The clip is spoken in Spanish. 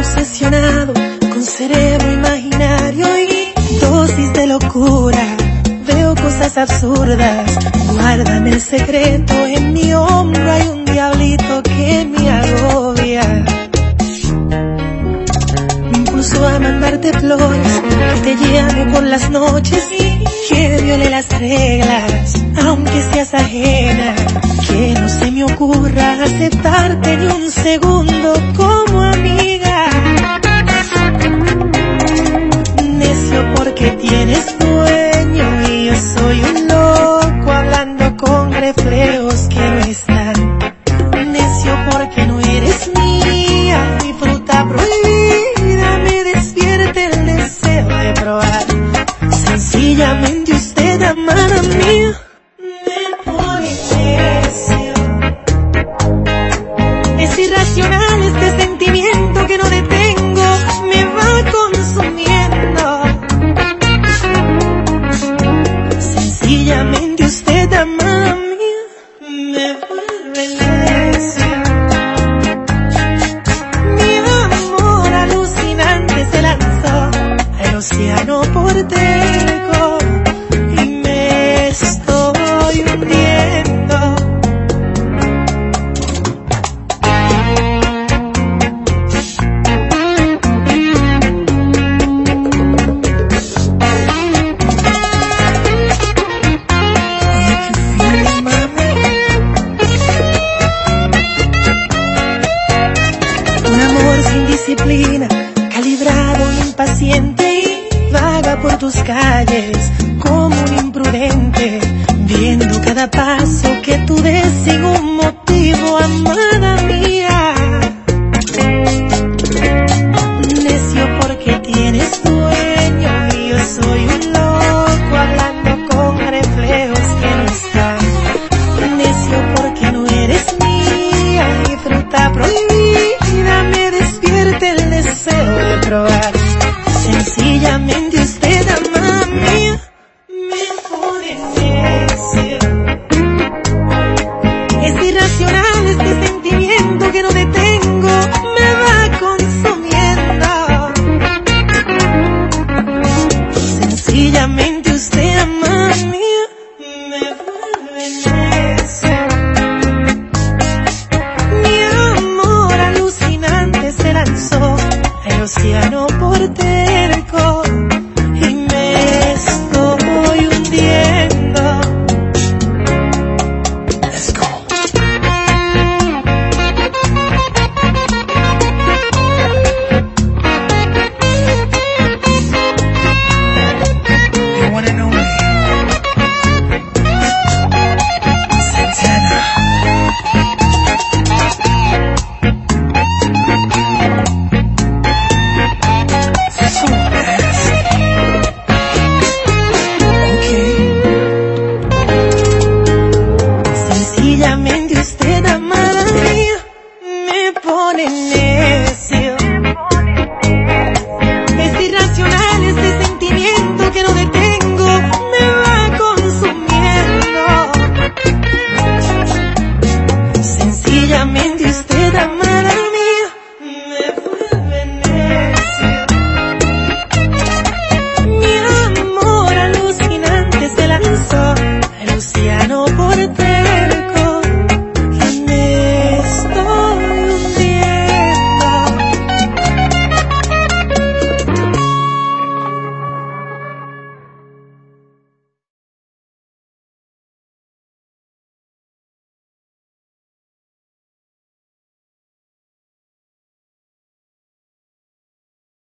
obsesionado con cerebro imaginario y dosis de locura. Veo cosas absurdas, guardan el secreto. En mi hombro hay un diablito que me agobia. Me impulso a mandarte flores, que te llame por las noches y que viole las reglas, aunque seas ajena. Que no se me ocurra aceptarte ni un segundo como Porque no eres mía, mi fruta prohibida me despierta el deseo de probar. Sencillamente usted, amada mía, me pone necio. Es irracional este sentimiento que no detengo, me va consumiendo. Sencillamente usted, amada mía, me vuelve necio. Mi calibrado, impaciente y vaga por tus calles Sencillamente usted, amada mía, me pone necio. Es irracional este sentimiento que no detengo, me va consumiendo. Al océano por terco